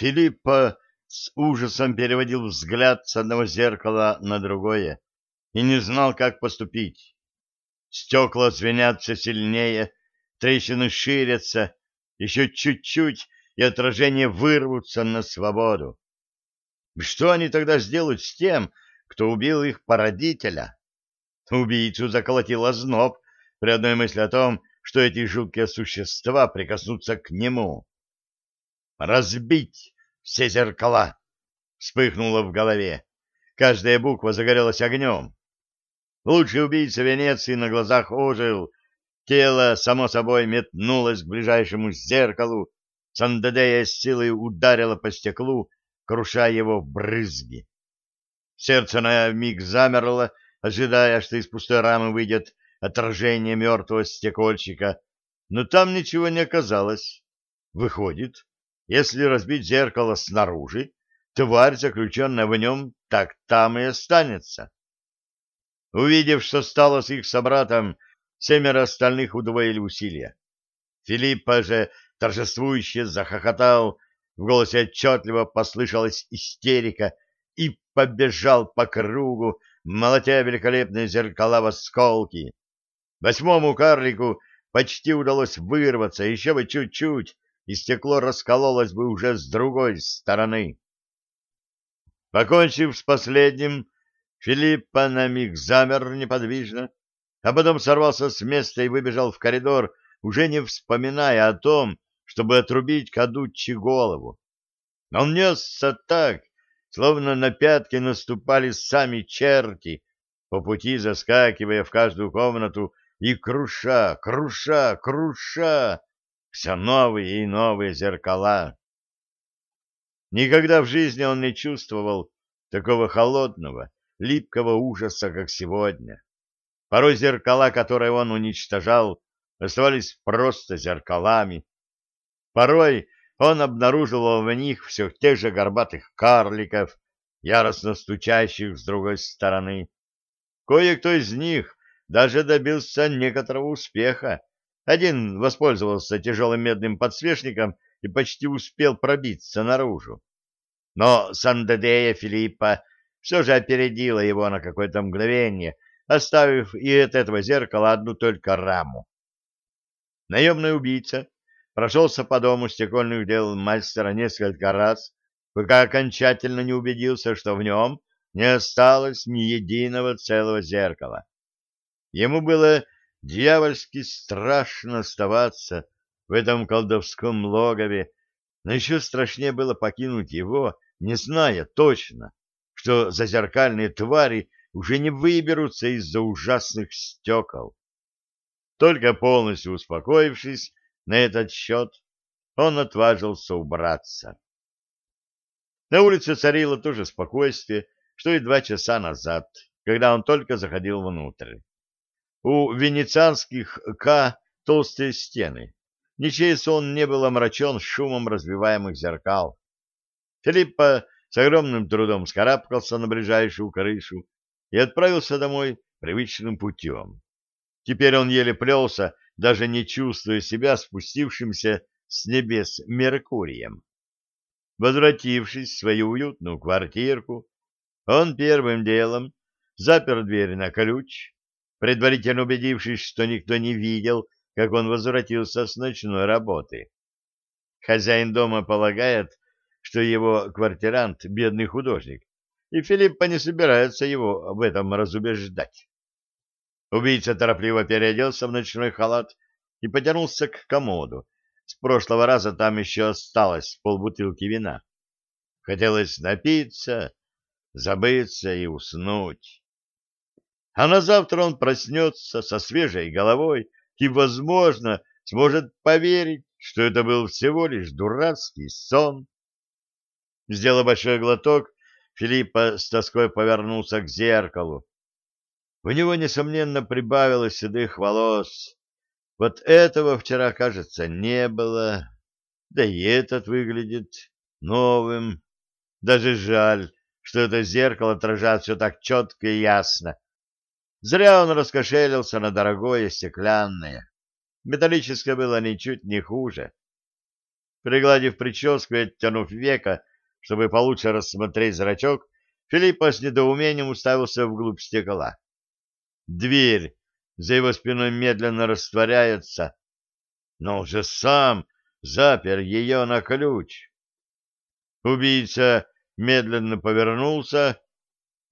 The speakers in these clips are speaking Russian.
Филиппа с ужасом переводил взгляд с одного зеркала на другое и не знал, как поступить. Стекла звенят все сильнее, трещины ширятся, еще чуть-чуть, и отражения вырвутся на свободу. Что они тогда сделают с тем, кто убил их породителя? Убийцу заколотил озноб при одной мысли о том, что эти жуткие существа прикоснутся к нему. «Разбить все зеркала!» — вспыхнуло в голове. Каждая буква загорелась огнем. Лучший убийца Венеции на глазах ожил. Тело, само собой, метнулось к ближайшему зеркалу. Сандедея с силой ударила по стеклу, крушая его в брызги. Сердце на миг замерло, ожидая, что из пустой рамы выйдет отражение мертвого стекольщика, но там ничего не оказалось. Выходит, если разбить зеркало снаружи, тварь, заключенная в нем, так там и останется. Увидев, что стало с их собратом, семеро остальных удвоили усилия. Филиппа же торжествующе захохотал, в голосе отчетливо послышалась истерика и побежал по кругу, молотя великолепные зеркала в осколки. Восьмому карлику почти удалось вырваться, еще бы чуть-чуть, и стекло раскололось бы уже с другой стороны. Покончив с последним, Филиппа на миг замер неподвижно, а потом сорвался с места и выбежал в коридор, уже не вспоминая о том, чтобы отрубить Кадуччи голову. Он несся так, словно на пятки наступали сами черти, по пути заскакивая в каждую комнату и круша, круша, круша все новые и новые зеркала. Никогда в жизни он не чувствовал такого холодного, липкого ужаса, как сегодня. Порой зеркала, которые он уничтожал, оставались просто зеркалами. Порой он обнаруживал в них все тех же горбатых карликов, яростно стучащих с другой стороны. Кое-кто из них даже добился некоторого успеха. Один воспользовался тяжелым медным подсвечником и почти успел пробиться наружу. Но Сандедея Филиппа все же опередила его на какое-то мгновение, оставив и от этого зеркала одну только раму. Наемный убийца прошелся по дому стекольных дел мастера несколько раз, пока окончательно не убедился, что в нем не осталось ни единого целого зеркала. Ему было дьявольски страшно оставаться в этом колдовском логове, но еще страшнее было покинуть его, не зная точно, что зазеркальные твари уже не выберутся из-за ужасных стекол. Только полностью успокоившись на этот счет, он отважился убраться. На улице царило то же спокойствие, что и два часа назад, когда он только заходил внутрь. У венецианских К толстые стены. Ничей сон не был омрачен шумом разбиваемых зеркал. Филиппа с огромным трудом скарабкался на ближайшую крышу и отправился домой привычным путем. Теперь он еле плелся, даже не чувствуя себя спустившимся с небес Меркурием. Возвратившись в свою уютную квартирку, он первым делом запер дверь на ключ, предварительно убедившись, что никто не видел, как он возвратился с ночной работы. Хозяин дома полагает, что его квартирант — бедный художник, и Филиппа не собирается его об этом разубеждать. Убийца торопливо переоделся в ночной халат и потянулся к комоду. С прошлого раза там еще осталось полбутылки вина. Хотелось напиться, забыться и уснуть. А на завтра он проснется со свежей головой и, возможно, сможет поверить, что это был всего лишь дурацкий сон. Сделав большой глоток, Филиппа с тоской повернулся к зеркалу. У него, несомненно, прибавилось седых волос. Вот этого вчера, кажется, не было. Да и этот выглядит новым. Даже жаль, что это зеркало отражает все так четко и ясно. Зря он раскошелился на дорогое стеклянное. Металлическое было ничуть не хуже. Пригладив прическу и оттянув века, чтобы получше рассмотреть зрачок, Филиппа с недоумением уставился вглубь стекла. Дверь за его спиной медленно растворяется, но уже сам запер ее на ключ. Убийца медленно повернулся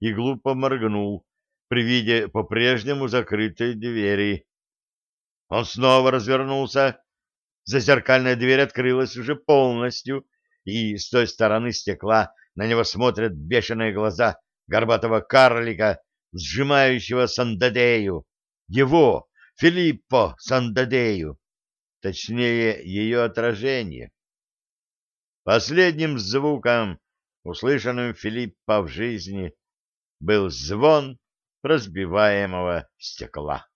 и глупо моргнул при виде по-прежнему закрытой двери. Он снова развернулся. Зазеркальная дверь открылась уже полностью, и с той стороны стекла на него смотрят бешеные глаза горбатого карлика, сжимающего Сандадею. Его, Филиппо Сандадею. Точнее, ее отражение. Последним звуком, услышанным Филиппа в жизни, был звон разбиваемого стекла.